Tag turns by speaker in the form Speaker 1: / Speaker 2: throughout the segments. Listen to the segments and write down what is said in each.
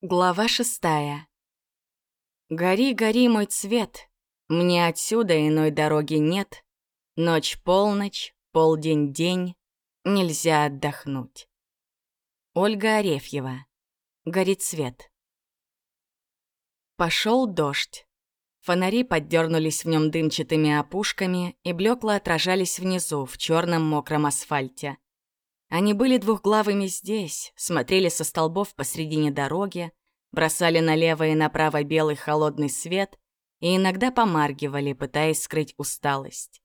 Speaker 1: Глава шестая. Гори, гори, мой цвет, Мне отсюда иной дороги нет. Ночь, полночь, полдень, день, Нельзя отдохнуть. Ольга Арефьева. Горит свет. Пошел дождь. Фонари поддернулись в нем дымчатыми опушками и блекло отражались внизу, в черном мокром асфальте. Они были двухглавыми здесь, смотрели со столбов посредине дороги, бросали налево и направо белый холодный свет и иногда помаргивали, пытаясь скрыть усталость.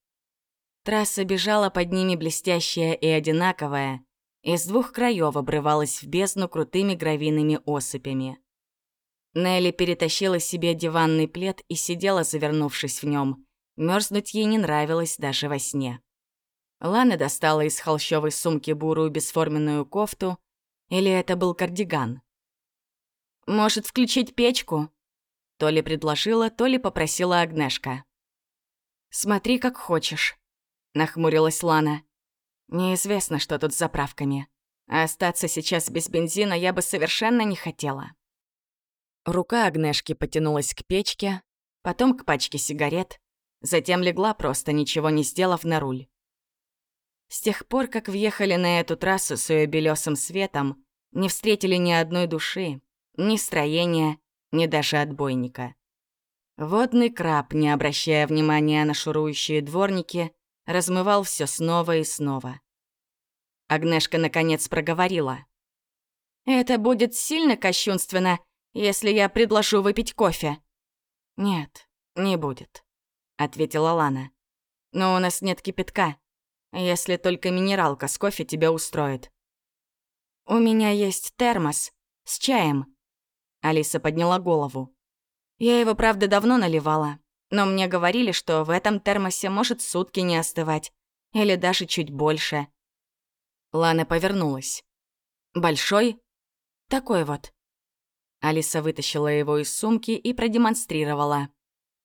Speaker 1: Трасса бежала под ними блестящая и одинаковая, и с двух краев обрывалась в бездну крутыми гравийными осыпями. Нелли перетащила себе диванный плед и сидела, завернувшись в нем. Мерзнуть ей не нравилось даже во сне. Лана достала из холщовой сумки бурую бесформенную кофту. Или это был кардиган? «Может, включить печку?» То ли предложила, то ли попросила Агнешка. «Смотри, как хочешь», — нахмурилась Лана. «Неизвестно, что тут с заправками. Остаться сейчас без бензина я бы совершенно не хотела». Рука Агнешки потянулась к печке, потом к пачке сигарет, затем легла просто, ничего не сделав на руль. С тех пор, как въехали на эту трассу с ее белесым светом, не встретили ни одной души, ни строения, ни даже отбойника. Водный краб, не обращая внимания на шурующие дворники, размывал все снова и снова. Агнешка наконец проговорила. «Это будет сильно кощунственно, если я предложу выпить кофе». «Нет, не будет», — ответила Лана. «Но у нас нет кипятка. Если только минералка с кофе тебя устроит. «У меня есть термос с чаем». Алиса подняла голову. «Я его, правда, давно наливала, но мне говорили, что в этом термосе может сутки не остывать, или даже чуть больше». Лана повернулась. «Большой?» «Такой вот». Алиса вытащила его из сумки и продемонстрировала.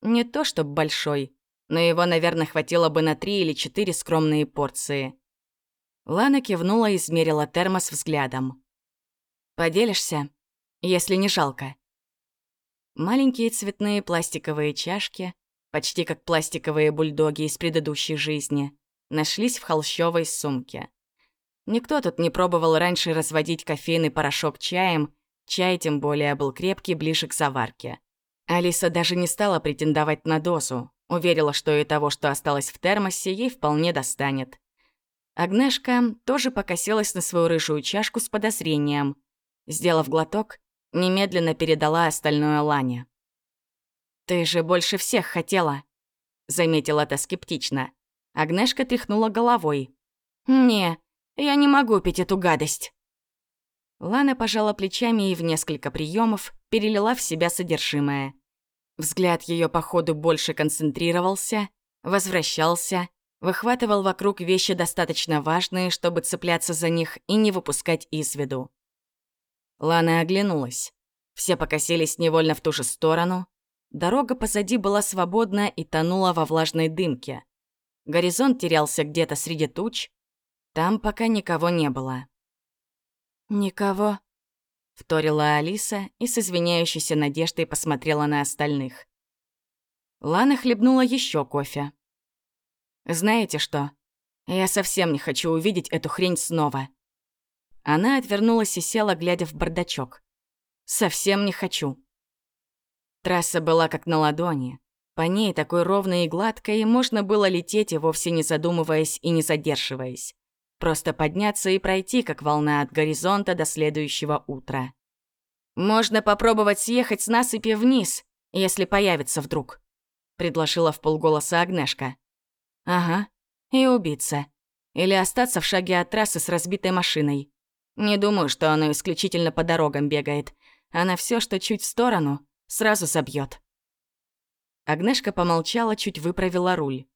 Speaker 1: Не то чтобы большой, но его, наверное, хватило бы на три или четыре скромные порции. Лана кивнула и измерила термос взглядом. «Поделишься, если не жалко?» Маленькие цветные пластиковые чашки, почти как пластиковые бульдоги из предыдущей жизни, нашлись в холщовой сумке. Никто тут не пробовал раньше разводить кофейный порошок чаем, чай тем более был крепкий, ближе к заварке. Алиса даже не стала претендовать на дозу, Уверила, что и того, что осталось в термосе, ей вполне достанет. Агнешка тоже покосилась на свою рыжую чашку с подозрением. Сделав глоток, немедленно передала остальное Лане. «Ты же больше всех хотела», — заметила та скептично. Агнешка тряхнула головой. «Не, я не могу пить эту гадость». Лана пожала плечами и в несколько приемов перелила в себя содержимое. Взгляд ее по ходу больше концентрировался, возвращался, выхватывал вокруг вещи достаточно важные, чтобы цепляться за них и не выпускать из виду. Лана оглянулась. Все покосились невольно в ту же сторону. Дорога позади была свободна и тонула во влажной дымке. Горизонт терялся где-то среди туч. Там пока никого не было. «Никого?» Вторила Алиса и с извиняющейся надеждой посмотрела на остальных. Лана хлебнула еще кофе. «Знаете что? Я совсем не хочу увидеть эту хрень снова». Она отвернулась и села, глядя в бардачок. «Совсем не хочу». Трасса была как на ладони. По ней, такой ровной и гладкой, можно было лететь и вовсе не задумываясь и не задерживаясь. Просто подняться и пройти, как волна от горизонта до следующего утра. «Можно попробовать съехать с насыпи вниз, если появится вдруг», — предложила в полголоса Агнешка. «Ага, и убиться. Или остаться в шаге от трассы с разбитой машиной. Не думаю, что оно исключительно по дорогам бегает. Она все, что чуть в сторону, сразу забьет. Агнешка помолчала, чуть выправила руль.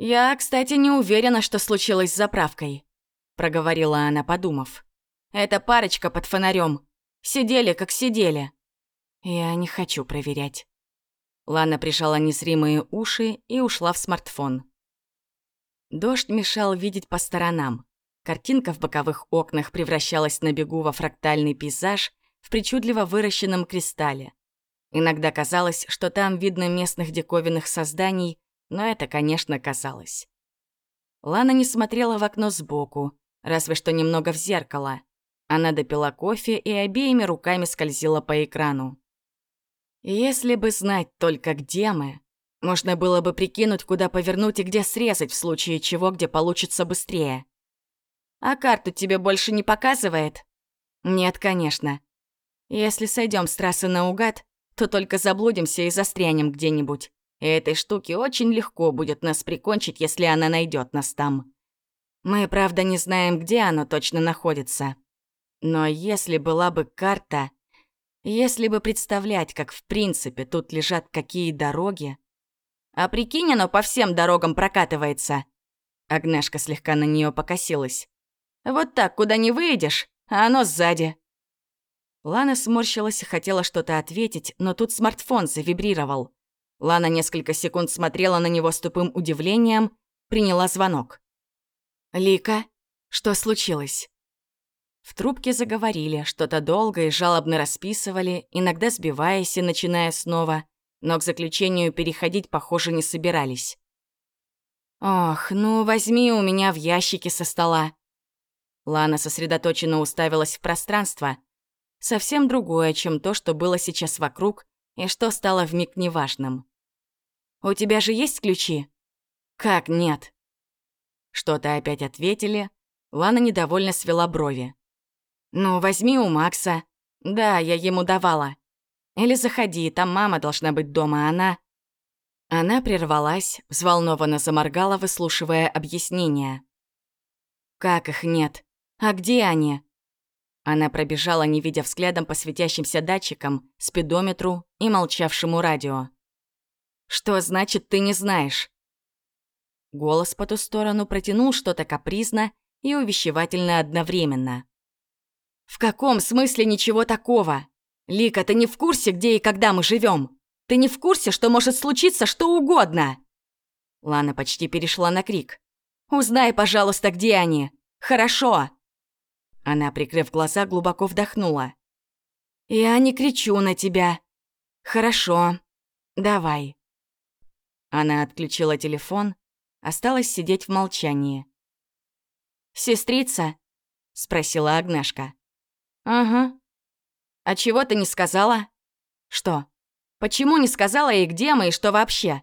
Speaker 1: «Я, кстати, не уверена, что случилось с заправкой», — проговорила она, подумав. «Эта парочка под фонарем. Сидели, как сидели». «Я не хочу проверять». Лана прижала незримые уши и ушла в смартфон. Дождь мешал видеть по сторонам. Картинка в боковых окнах превращалась на бегу во фрактальный пейзаж, в причудливо выращенном кристалле. Иногда казалось, что там видно местных диковинных созданий, но это, конечно, казалось. Лана не смотрела в окно сбоку, разве что немного в зеркало. Она допила кофе и обеими руками скользила по экрану. Если бы знать только, где мы, можно было бы прикинуть, куда повернуть и где срезать, в случае чего, где получится быстрее. А карту тебе больше не показывает? Нет, конечно. Если сойдем с трассы наугад, то только заблудимся и застрянем где-нибудь. И этой штуке очень легко будет нас прикончить, если она найдет нас там. Мы, правда, не знаем, где оно точно находится. Но если была бы карта, если бы представлять, как в принципе тут лежат какие дороги... А прикинь, оно по всем дорогам прокатывается. Агнешка слегка на нее покосилась. Вот так, куда не выйдешь, а оно сзади. Лана сморщилась и хотела что-то ответить, но тут смартфон завибрировал. Лана несколько секунд смотрела на него с тупым удивлением, приняла звонок. «Лика, что случилось?» В трубке заговорили, что-то долго и жалобно расписывали, иногда сбиваясь и начиная снова, но к заключению переходить, похоже, не собирались. «Ох, ну возьми у меня в ящике со стола». Лана сосредоточенно уставилась в пространство. Совсем другое, чем то, что было сейчас вокруг и что стало вмиг неважным. «У тебя же есть ключи?» «Как нет?» Что-то опять ответили. Лана недовольно свела брови. «Ну, возьми у Макса. Да, я ему давала. Или заходи, там мама должна быть дома, она...» Она прервалась, взволнованно заморгала, выслушивая объяснения. «Как их нет? А где они?» Она пробежала, не видя взглядом по светящимся датчикам, спидометру и молчавшему радио. «Что значит, ты не знаешь?» Голос по ту сторону протянул что-то капризно и увещевательно одновременно. «В каком смысле ничего такого? Лика, ты не в курсе, где и когда мы живем? Ты не в курсе, что может случиться что угодно?» Лана почти перешла на крик. «Узнай, пожалуйста, где они. Хорошо!» Она, прикрыв глаза, глубоко вдохнула. «Я не кричу на тебя. Хорошо. Давай». Она отключила телефон, осталась сидеть в молчании. «Сестрица?» — спросила Агнешка. «Ага. А чего ты не сказала?» «Что? Почему не сказала ей, где мы и что вообще?»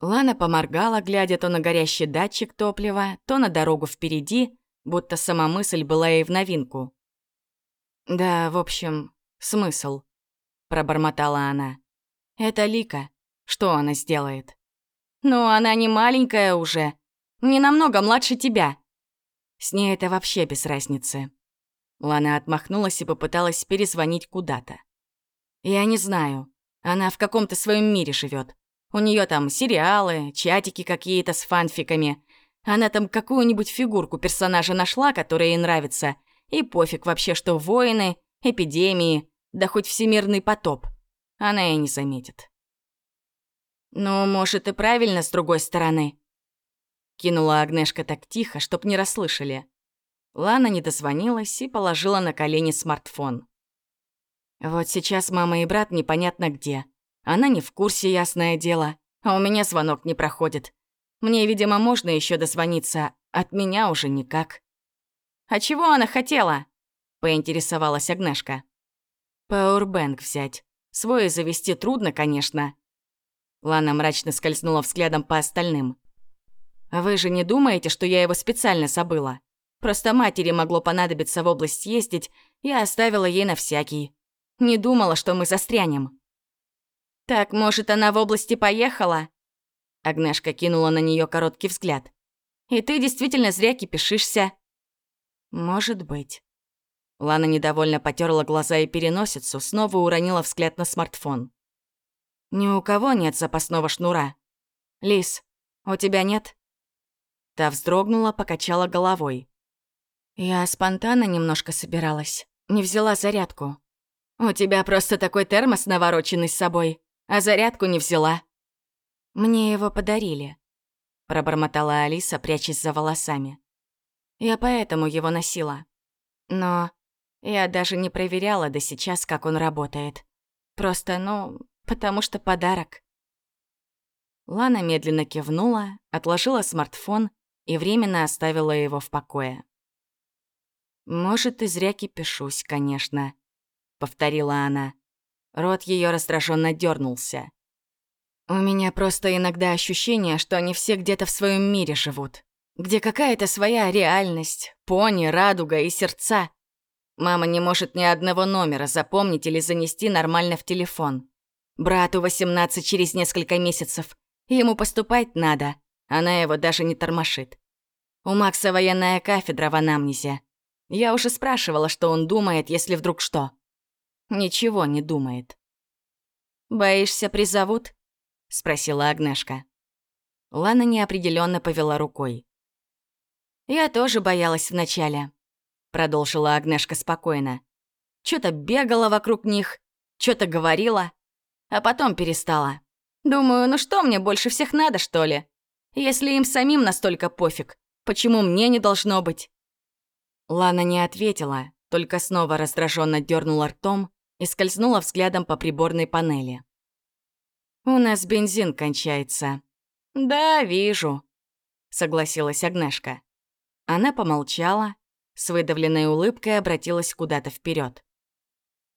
Speaker 1: Лана поморгала, глядя то на горящий датчик топлива, то на дорогу впереди, будто сама мысль была ей в новинку. «Да, в общем, смысл», — пробормотала она. «Это Лика. Что она сделает?» «Ну, она не маленькая уже. Не намного младше тебя». С ней это вообще без разницы. Лана отмахнулась и попыталась перезвонить куда-то. «Я не знаю. Она в каком-то своем мире живет. У нее там сериалы, чатики какие-то с фанфиками. Она там какую-нибудь фигурку персонажа нашла, которая ей нравится. И пофиг вообще, что войны, эпидемии, да хоть всемирный потоп. Она и не заметит. «Ну, может, и правильно с другой стороны», — кинула Агнешка так тихо, чтоб не расслышали. Лана не дозвонилась и положила на колени смартфон. Вот сейчас мама и брат непонятно где. Она не в курсе, ясное дело. А у меня звонок не проходит. Мне, видимо, можно еще дозвониться, от меня уже никак. «А чего она хотела?» — поинтересовалась Агнешка. «Пауэрбэнк взять. Свой завести трудно, конечно». Лана мрачно скользнула взглядом по остальным. «Вы же не думаете, что я его специально забыла? Просто матери могло понадобиться в область ездить, я оставила ей на всякий. Не думала, что мы застрянем. «Так, может, она в области поехала?» Агнешка кинула на нее короткий взгляд. «И ты действительно зря кипишишься». «Может быть». Лана недовольно потерла глаза и переносицу, снова уронила взгляд на смартфон. «Ни у кого нет запасного шнура. Лис, у тебя нет?» Та вздрогнула, покачала головой. Я спонтанно немножко собиралась. Не взяла зарядку. У тебя просто такой термос навороченный с собой, а зарядку не взяла. Мне его подарили. Пробормотала Алиса, прячась за волосами. Я поэтому его носила. Но Я даже не проверяла до сейчас, как он работает. Просто, ну, потому что подарок. Лана медленно кивнула, отложила смартфон и временно оставила его в покое. «Может, и зря кипишусь, конечно», — повторила она. Рот ее раздраженно дернулся. «У меня просто иногда ощущение, что они все где-то в своем мире живут, где какая-то своя реальность, пони, радуга и сердца. Мама не может ни одного номера запомнить или занести нормально в телефон. Брату 18 через несколько месяцев. Ему поступать надо. Она его даже не тормошит. У Макса военная кафедра в анамнезе. Я уже спрашивала, что он думает, если вдруг что. Ничего не думает. «Боишься, призовут?» — спросила Агнешка. Лана неопределенно повела рукой. «Я тоже боялась вначале», — продолжила Агнешка спокойно. «Чё-то бегала вокруг них, чё-то говорила, а потом перестала. Думаю, ну что мне больше всех надо, что ли? Если им самим настолько пофиг, почему мне не должно быть?» Лана не ответила, только снова раздраженно дернула ртом и скользнула взглядом по приборной панели. «У нас бензин кончается». «Да, вижу», — согласилась Агнешка. Она помолчала, с выдавленной улыбкой обратилась куда-то вперед.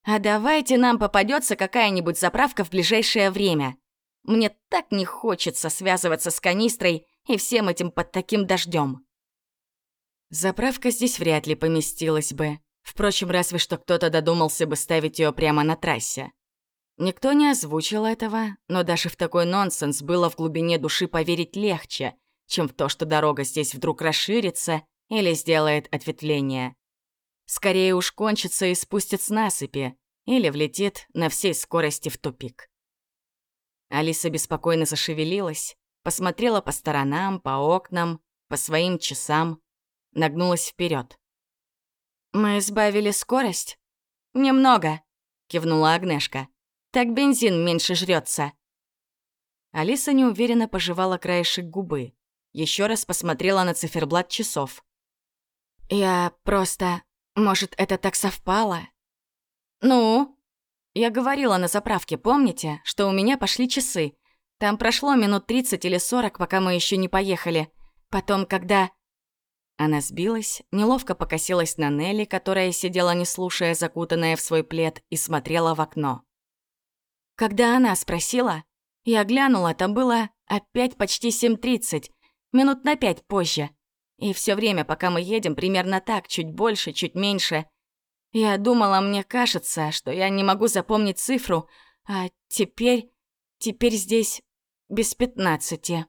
Speaker 1: «А давайте нам попадется какая-нибудь заправка в ближайшее время. Мне так не хочется связываться с канистрой и всем этим под таким дождем. Заправка здесь вряд ли поместилась бы. Впрочем, разве что кто-то додумался бы ставить ее прямо на трассе. Никто не озвучил этого, но даже в такой нонсенс было в глубине души поверить легче, чем в то, что дорога здесь вдруг расширится или сделает ответвление. Скорее уж кончится и спустит с насыпи, или влетит на всей скорости в тупик. Алиса беспокойно зашевелилась, посмотрела по сторонам, по окнам, по своим часам, нагнулась вперед. «Мы сбавили скорость?» «Немного», — кивнула Агнешка. «Так бензин меньше жрется. Алиса неуверенно пожевала краешек губы. Еще раз посмотрела на циферблат часов. «Я просто... Может, это так совпало?» «Ну?» «Я говорила на заправке, помните, что у меня пошли часы? Там прошло минут 30 или 40, пока мы еще не поехали. Потом, когда...» Она сбилась, неловко покосилась на Нелли, которая сидела не слушая, закутанная в свой плед, и смотрела в окно. Когда она спросила, я глянула, там было опять почти 7.30, минут на пять позже. И все время, пока мы едем, примерно так, чуть больше, чуть меньше. Я думала, мне кажется, что я не могу запомнить цифру, а теперь... теперь здесь без пятнадцати.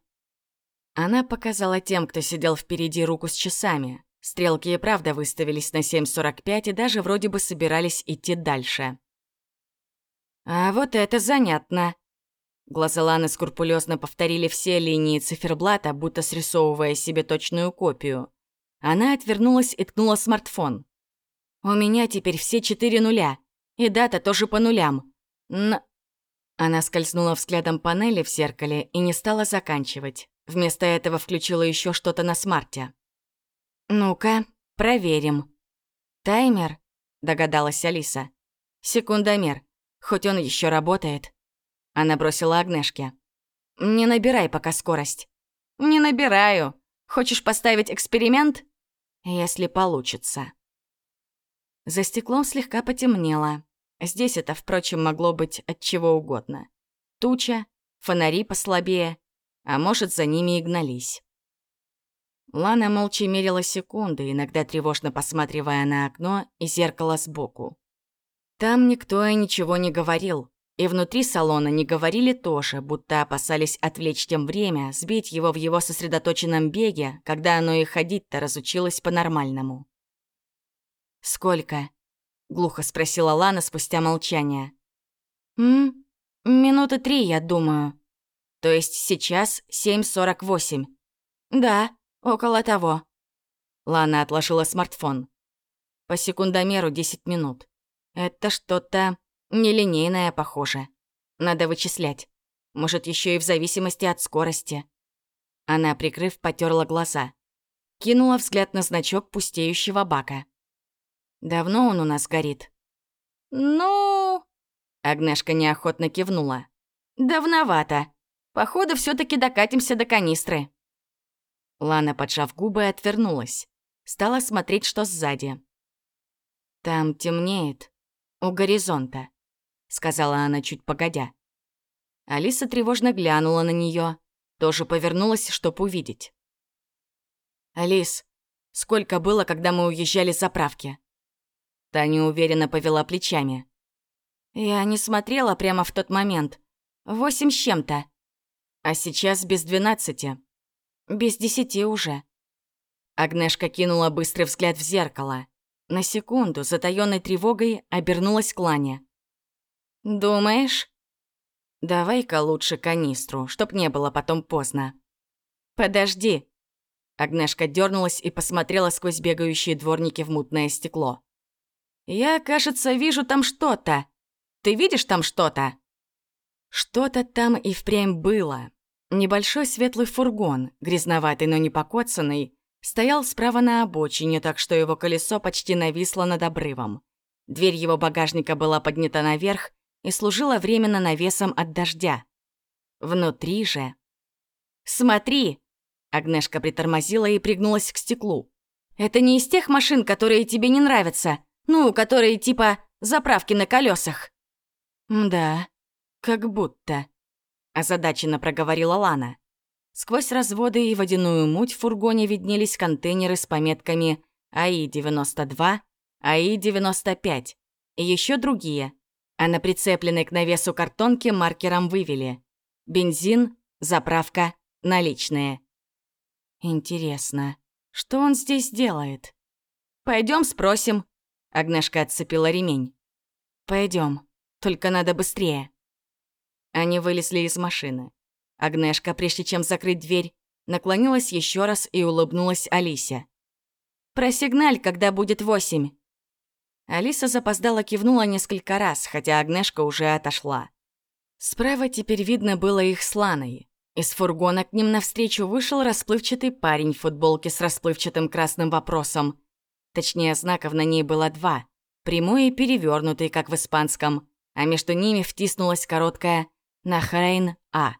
Speaker 1: Она показала тем, кто сидел впереди, руку с часами. Стрелки и правда выставились на 7.45 и даже вроде бы собирались идти дальше. «А вот это занятно!» Глаза Ланы скрупулезно повторили все линии циферблата, будто срисовывая себе точную копию. Она отвернулась и ткнула смартфон. «У меня теперь все четыре нуля, и дата тоже по нулям. Н...» Она скользнула взглядом панели в зеркале и не стала заканчивать. Вместо этого включила еще что-то на смарте. «Ну-ка, проверим». «Таймер?» — догадалась Алиса. «Секундомер. Хоть он еще работает». Она бросила Агнешке. «Не набирай пока скорость». «Не набираю. Хочешь поставить эксперимент?» «Если получится». За стеклом слегка потемнело. Здесь это, впрочем, могло быть от чего угодно. Туча, фонари послабее, а может, за ними и гнались. Лана молча мерила секунды, иногда тревожно посматривая на окно и зеркало сбоку. Там никто и ничего не говорил, и внутри салона не говорили тоже, будто опасались отвлечь тем время, сбить его в его сосредоточенном беге, когда оно и ходить-то разучилось по-нормальному. «Сколько?» — глухо спросила Лана спустя молчание. «М? Минуты три, я думаю», то есть сейчас 7.48. Да, около того. Лана отложила смартфон. По секундомеру 10 минут. Это что-то нелинейное, похоже. Надо вычислять. Может, еще и в зависимости от скорости. Она, прикрыв, потерла глаза. Кинула взгляд на значок пустеющего бака. Давно он у нас горит?» «Ну...» Агнешка неохотно кивнула. «Давновато. Походу, все таки докатимся до канистры». Лана, поджав губы, отвернулась. Стала смотреть, что сзади. «Там темнеет. У горизонта», — сказала она чуть погодя. Алиса тревожно глянула на нее, тоже повернулась, чтобы увидеть. «Алис, сколько было, когда мы уезжали с заправки?» Таня уверенно повела плечами. «Я не смотрела прямо в тот момент. Восемь с чем-то. А сейчас без двенадцати. Без десяти уже». Агнешка кинула быстрый взгляд в зеркало. На секунду, затаённой тревогой, обернулась к Лане. «Думаешь?» «Давай-ка лучше канистру, чтоб не было потом поздно». «Подожди». Агнешка дернулась и посмотрела сквозь бегающие дворники в мутное стекло. «Я, кажется, вижу там что-то. Ты видишь там что-то?» Что-то там и впрямь было. Небольшой светлый фургон, грязноватый, но не покоцанный, стоял справа на обочине, так что его колесо почти нависло над обрывом. Дверь его багажника была поднята наверх и служила временно навесом от дождя. Внутри же... «Смотри!» Агнешка притормозила и пригнулась к стеклу. «Это не из тех машин, которые тебе не нравятся. Ну, которые типа заправки на колесах. «Да, как будто», — озадаченно проговорила Лана. Сквозь разводы и водяную муть в фургоне виднелись контейнеры с пометками АИ-92, АИ-95 и еще другие, а на прицепленной к навесу картонке маркером вывели «Бензин, заправка, наличные». Интересно, что он здесь делает? Пойдем спросим. Агнешка отцепила ремень. Пойдем, только надо быстрее. Они вылезли из машины. Агнешка, прежде чем закрыть дверь, наклонилась еще раз и улыбнулась Алисе. «Просигналь, когда будет восемь». Алиса запоздала кивнула несколько раз, хотя Агнешка уже отошла. Справа теперь видно было их с. Из фургона к ним навстречу вышел расплывчатый парень в футболке с расплывчатым красным вопросом. Точнее, знаков на ней было два, прямой и перевернутый, как в испанском, а между ними втиснулась короткая «Нахрейн А».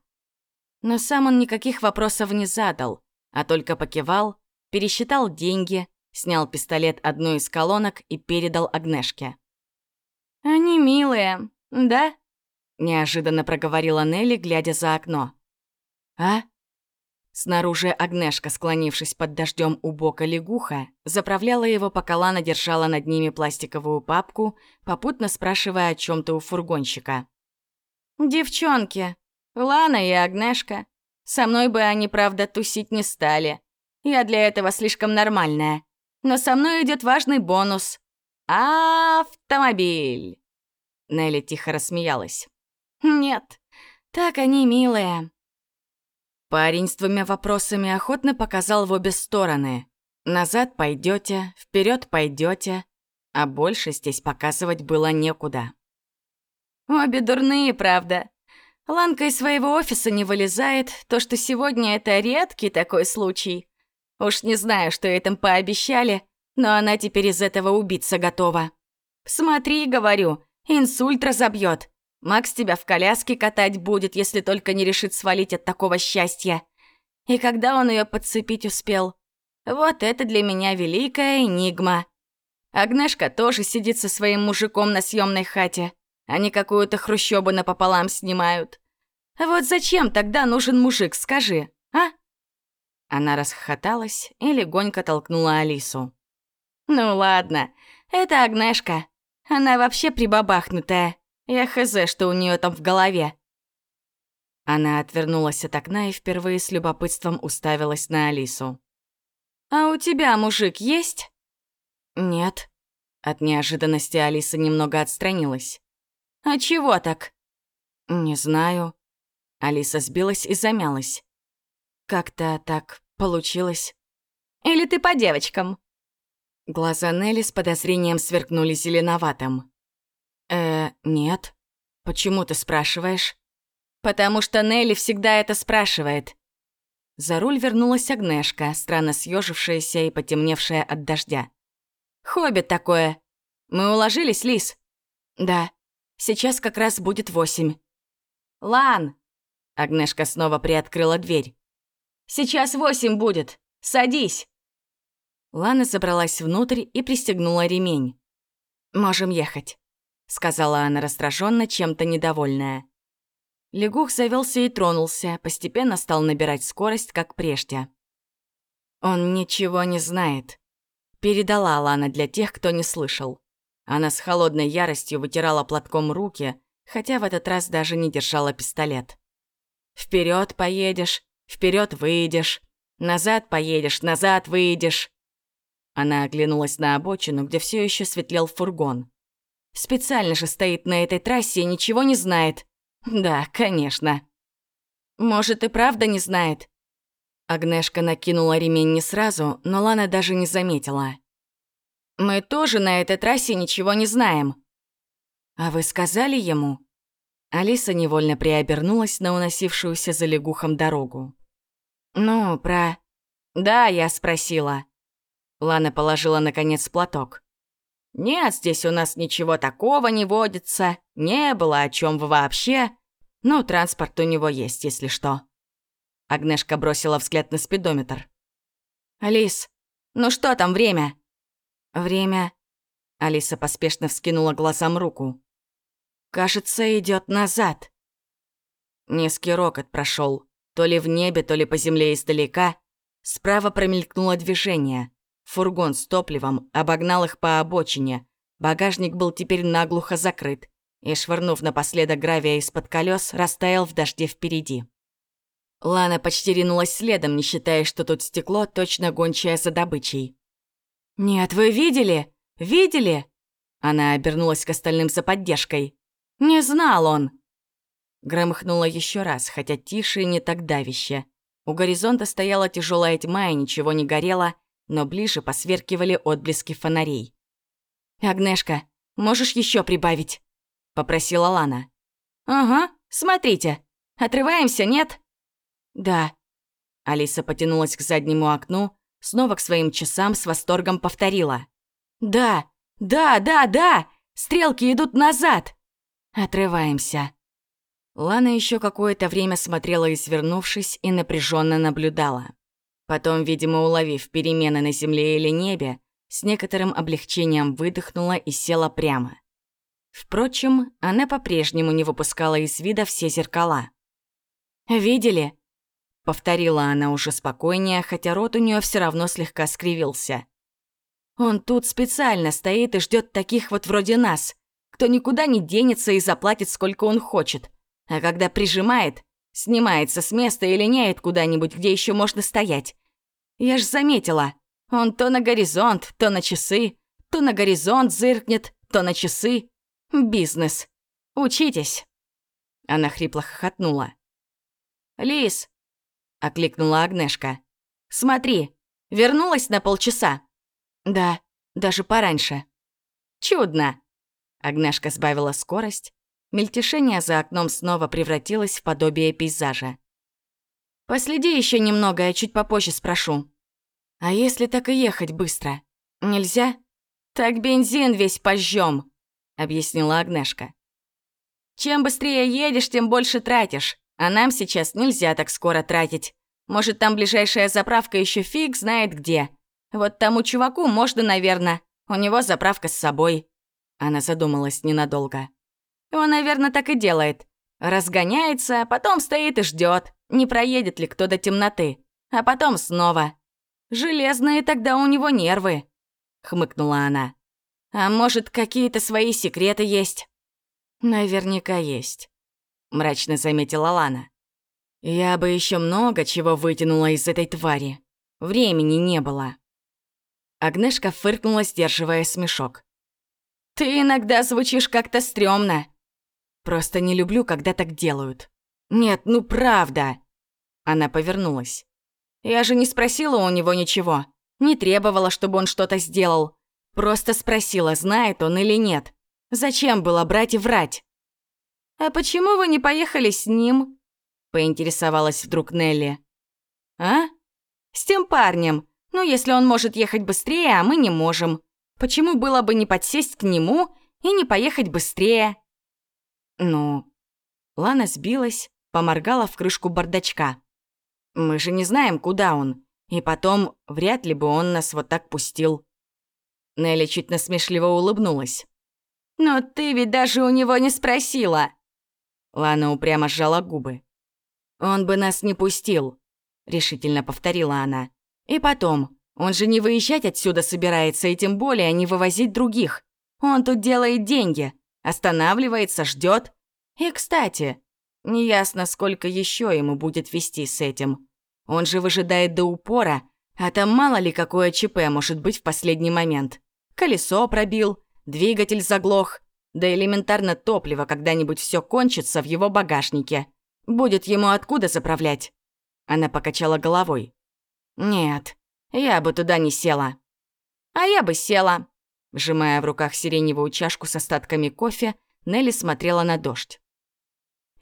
Speaker 1: Но сам он никаких вопросов не задал, а только покивал, пересчитал деньги, снял пистолет одной из колонок и передал Агнешке. «Они милые, да?» — неожиданно проговорила Нелли, глядя за окно. «А?» Снаружи Агнешка, склонившись под дождем у бока лягуха, заправляла его, пока Лана держала над ними пластиковую папку, попутно спрашивая о чем то у фургонщика. «Девчонки, Лана и Агнешка. Со мной бы они, правда, тусить не стали. Я для этого слишком нормальная. Но со мной идет важный бонус. Автомобиль. Нелли тихо рассмеялась. Нет, так они милые. Парень с двумя вопросами охотно показал в обе стороны. Назад пойдете, вперед пойдете, а больше здесь показывать было некуда. Обе дурные, правда. Ланка из своего офиса не вылезает, то, что сегодня это редкий такой случай. Уж не знаю, что там пообещали, но она теперь из этого убиться готова. Смотри, говорю, инсульт разобьет. Макс тебя в коляске катать будет, если только не решит свалить от такого счастья. И когда он ее подцепить успел? Вот это для меня великая энигма. Агнешка тоже сидит со своим мужиком на съемной хате. Они какую-то хрущобу напополам снимают. Вот зачем тогда нужен мужик, скажи, а?» Она расхохоталась и легонько толкнула Алису. «Ну ладно, это Агнешка. Она вообще прибабахнутая. Я хз, что у нее там в голове». Она отвернулась от окна и впервые с любопытством уставилась на Алису. «А у тебя мужик есть?» «Нет». От неожиданности Алиса немного отстранилась. «А чего так?» «Не знаю». Алиса сбилась и замялась. «Как-то так получилось». «Или ты по девочкам?» Глаза Нелли с подозрением сверкнули зеленоватым. «Э, нет. Почему ты спрашиваешь?» «Потому что Нелли всегда это спрашивает». За руль вернулась Агнешка, странно съежившаяся и потемневшая от дождя. «Хобби такое. Мы уложились, Лис?» «Да. Сейчас как раз будет восемь». «Лан!» Агнешка снова приоткрыла дверь. «Сейчас восемь будет. Садись!» Лана забралась внутрь и пристегнула ремень. «Можем ехать», — сказала она раздраженно, чем-то недовольная. Лягух завелся и тронулся, постепенно стал набирать скорость, как прежде. «Он ничего не знает», — передала Лана для тех, кто не слышал. Она с холодной яростью вытирала платком руки, хотя в этот раз даже не держала пистолет. Вперед поедешь, вперед выйдешь, назад поедешь, назад выйдешь. Она оглянулась на обочину, где все еще светлел фургон. Специально же стоит на этой трассе и ничего не знает. Да, конечно. Может, и правда не знает. Агнешка накинула ремень не сразу, но Лана даже не заметила. Мы тоже на этой трассе ничего не знаем. А вы сказали ему? Алиса невольно приобернулась на уносившуюся за лягухом дорогу. «Ну, про...» «Да, я спросила». Лана положила, наконец, платок. «Нет, здесь у нас ничего такого не водится, не было о чем вообще. Ну, транспорт у него есть, если что». Агнешка бросила взгляд на спидометр. «Алис, ну что там время?» «Время...» Алиса поспешно вскинула глазам руку. «Кажется, идет назад». Низкий рокот прошел, то ли в небе, то ли по земле издалека. Справа промелькнуло движение. Фургон с топливом обогнал их по обочине. Багажник был теперь наглухо закрыт и, швырнув напоследок гравия из-под колес, растаял в дожде впереди. Лана почти ринулась следом, не считая, что тут стекло, точно гончая за добычей. «Нет, вы видели? Видели?» Она обернулась к остальным за поддержкой. «Не знал он!» Громыхнуло еще раз, хотя тише и не так давище. У горизонта стояла тяжелая тьма и ничего не горело, но ближе посверкивали отблески фонарей. «Агнешка, можешь еще прибавить?» — попросила Лана. «Ага, смотрите. Отрываемся, нет?» «Да». Алиса потянулась к заднему окну, снова к своим часам с восторгом повторила. «Да, да, да, да! Стрелки идут назад!» «Отрываемся». Лана еще какое-то время смотрела, извернувшись, и напряженно наблюдала. Потом, видимо, уловив перемены на земле или небе, с некоторым облегчением выдохнула и села прямо. Впрочем, она по-прежнему не выпускала из вида все зеркала. «Видели?» — повторила она уже спокойнее, хотя рот у нее все равно слегка скривился. «Он тут специально стоит и ждет таких вот вроде нас, кто никуда не денется и заплатит, сколько он хочет. А когда прижимает, снимается с места и линяет куда-нибудь, где еще можно стоять. Я ж заметила, он то на горизонт, то на часы, то на горизонт зыркнет, то на часы. Бизнес. Учитесь. Она хрипло хохотнула. «Лис!» — окликнула Агнешка. «Смотри, вернулась на полчаса?» «Да, даже пораньше». «Чудно!» Агнешка сбавила скорость. Мельтешение за окном снова превратилось в подобие пейзажа. «Последи еще немного, я чуть попозже спрошу». «А если так и ехать быстро? Нельзя?» «Так бензин весь пожжем», — объяснила Агнешка. «Чем быстрее едешь, тем больше тратишь, а нам сейчас нельзя так скоро тратить. Может, там ближайшая заправка еще фиг знает где. Вот тому чуваку можно, наверное, у него заправка с собой». Она задумалась ненадолго. Он, наверное, так и делает. Разгоняется, потом стоит и ждет, не проедет ли кто до темноты. А потом снова. Железные тогда у него нервы, хмыкнула она. А может, какие-то свои секреты есть? Наверняка есть, мрачно заметила Лана. Я бы еще много чего вытянула из этой твари. Времени не было. Агнешка фыркнула, сдерживая смешок. «Ты иногда звучишь как-то стрёмно». «Просто не люблю, когда так делают». «Нет, ну правда». Она повернулась. «Я же не спросила у него ничего. Не требовала, чтобы он что-то сделал. Просто спросила, знает он или нет. Зачем было брать и врать?» «А почему вы не поехали с ним?» Поинтересовалась вдруг Нелли. «А? С тем парнем. Ну, если он может ехать быстрее, а мы не можем. Почему было бы не подсесть к нему и не поехать быстрее? Ну, Лана сбилась, поморгала в крышку бардачка. Мы же не знаем, куда он. И потом, вряд ли бы он нас вот так пустил. Нелли чуть насмешливо улыбнулась. «Но ты ведь даже у него не спросила!» Лана упрямо сжала губы. «Он бы нас не пустил», — решительно повторила она. «И потом, он же не выезжать отсюда собирается, и тем более не вывозить других. Он тут делает деньги, останавливается, ждет. И, кстати, неясно, сколько еще ему будет вести с этим. Он же выжидает до упора, а там мало ли какое ЧП может быть в последний момент. Колесо пробил, двигатель заглох, да элементарно топливо когда-нибудь все кончится в его багажнике. Будет ему откуда заправлять? Она покачала головой. Нет, я бы туда не села. А я бы села. Сжимая в руках сиреневую чашку с остатками кофе, Нелли смотрела на дождь.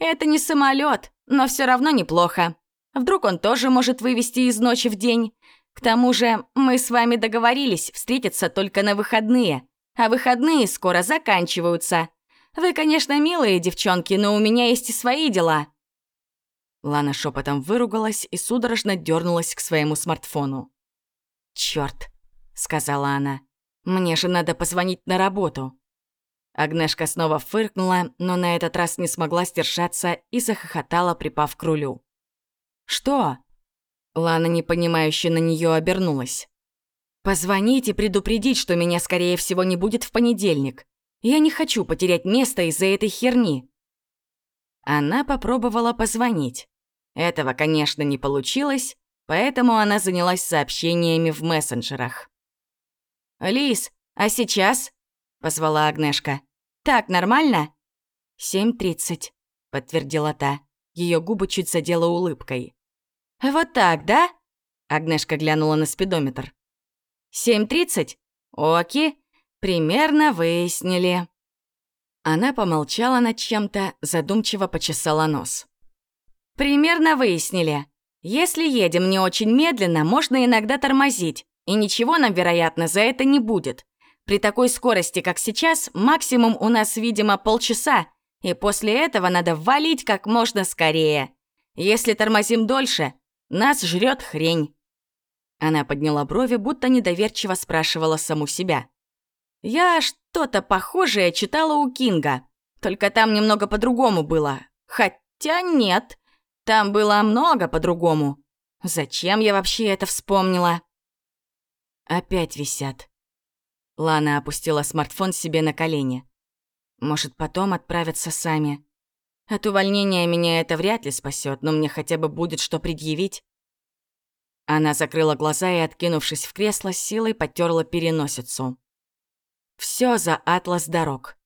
Speaker 1: Это не самолет, но все равно неплохо. Вдруг он тоже может вывести из ночи в день. К тому же мы с вами договорились встретиться только на выходные, а выходные скоро заканчиваются. Вы, конечно, милые девчонки, но у меня есть и свои дела». Лана шепотом выругалась и судорожно дернулась к своему смартфону. «Чёрт», — сказала она, — «мне же надо позвонить на работу». Агнешка снова фыркнула, но на этот раз не смогла сдержаться и захохотала, припав к рулю. «Что?» Лана непонимающе на нее обернулась. «Позвонить и предупредить, что меня, скорее всего, не будет в понедельник. Я не хочу потерять место из-за этой херни». Она попробовала позвонить. Этого, конечно, не получилось, поэтому она занялась сообщениями в мессенджерах. «Лис, а сейчас?» — позвала Агнешка. «Так, нормально?» «Семь тридцать», — подтвердила та. Ее губы чуть задела улыбкой. «Вот так, да?» Агнешка глянула на спидометр. «Семь тридцать? Оки, примерно выяснили». Она помолчала над чем-то, задумчиво почесала нос. «Примерно выяснили. Если едем не очень медленно, можно иногда тормозить, и ничего нам, вероятно, за это не будет. При такой скорости, как сейчас, максимум у нас, видимо, полчаса, и после этого надо валить как можно скорее. Если тормозим дольше, нас жрет хрень». Она подняла брови, будто недоверчиво спрашивала саму себя. «Я что-то похожее читала у Кинга, только там немного по-другому было. Хотя нет, там было много по-другому. Зачем я вообще это вспомнила?» Опять висят. Лана опустила смартфон себе на колени. Может, потом отправятся сами. От увольнения меня это вряд ли спасет, но мне хотя бы будет что предъявить. Она закрыла глаза и, откинувшись в кресло, силой потерла переносицу. Все за атлас дорог.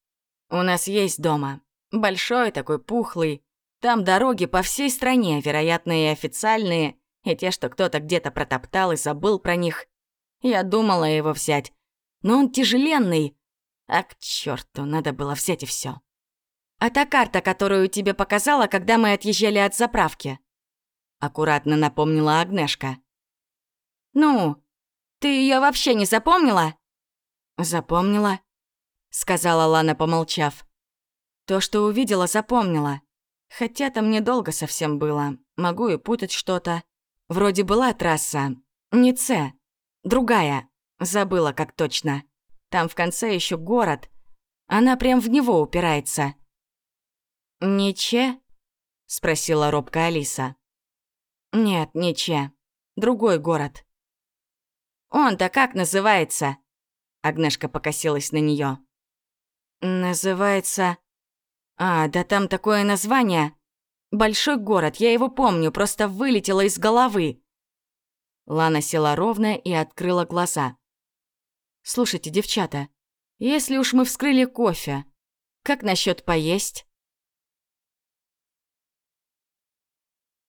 Speaker 1: У нас есть дома. Большой такой, пухлый. Там дороги по всей стране, вероятно, и официальные, и те, что кто-то где-то протоптал и забыл про них. Я думала его взять, но он тяжеленный. А к черту, надо было взять и все. «А та карта, которую тебе показала, когда мы отъезжали от заправки?» Аккуратно напомнила Агнешка. «Ну, ты ее вообще не запомнила?» «Запомнила», — сказала Лана, помолчав. «То, что увидела, запомнила. Хотя там недолго совсем было. Могу и путать что-то. Вроде была трасса. Не С. Другая. Забыла, как точно. Там в конце еще город. Она прям в него упирается. «Ниче?» — спросила робко Алиса. «Нет, Ниче. Другой город». «Он-то как называется?» Агнешка покосилась на нее. «Называется...» «А, да там такое название. Большой город, я его помню, просто вылетело из головы». Лана села ровно и открыла глаза. «Слушайте, девчата, если уж мы вскрыли кофе, как насчет поесть?»